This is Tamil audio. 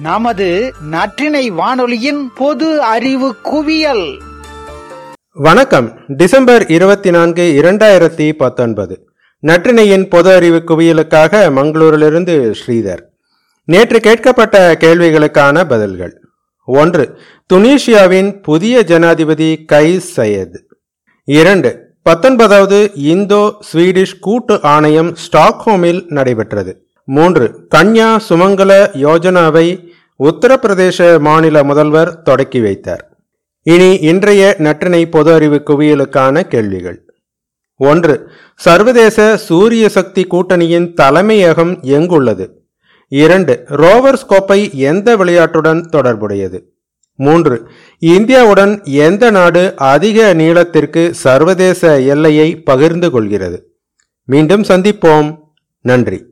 நமது நற்றினை வானொலியின் பொது அறிவு குவியல். வணக்கம். டிசம்பர் இருபத்தி நான்கு இரண்டாயிரத்தி பத்தொன்பது. நற்றினையின் பொது அறிவு குவியலுக்காக மங்களூரிலிருந்து ஸ்ரீதர். நேற்று கேட்கப்பட்ட கேள்விகளுக்கான பதில்கள். ஒன்று துனீஷியாவின் புதிய ஜனாதிபதி கைஸ் சையத். இரண்டு பத்தொன்பதாவது இந்தோ ஸ்வீடிஷ் கூட்டு ஆணையம் ஸ்டாக்ஹோமில் நடைபெற்றது. மூன்று. கன்யா சுமங்கல யோஜனாவை உத்தரப்பிரதேச மாநில முதல்வர் தொடக்கி வைத்தார். இனி இன்றைய நற்றினை பொது அறிவு குவியலுக்கான கேள்விகள். ஒன்று. சர்வதேச சூரிய சக்தி கூட்டணியின் தலைமையகம் எங்குள்ளது? இரண்டு. ரோவர்ஸ் கோப்பை எந்த விளையாட்டுடன் தொடர்புடையது? மூன்று. இந்தியாவுடன் எந்த நாடு அதிக நீளத்திற்கு சர்வதேச எல்லையை பகிர்ந்து கொள்கிறது? மீண்டும் சந்திப்போம். நன்றி.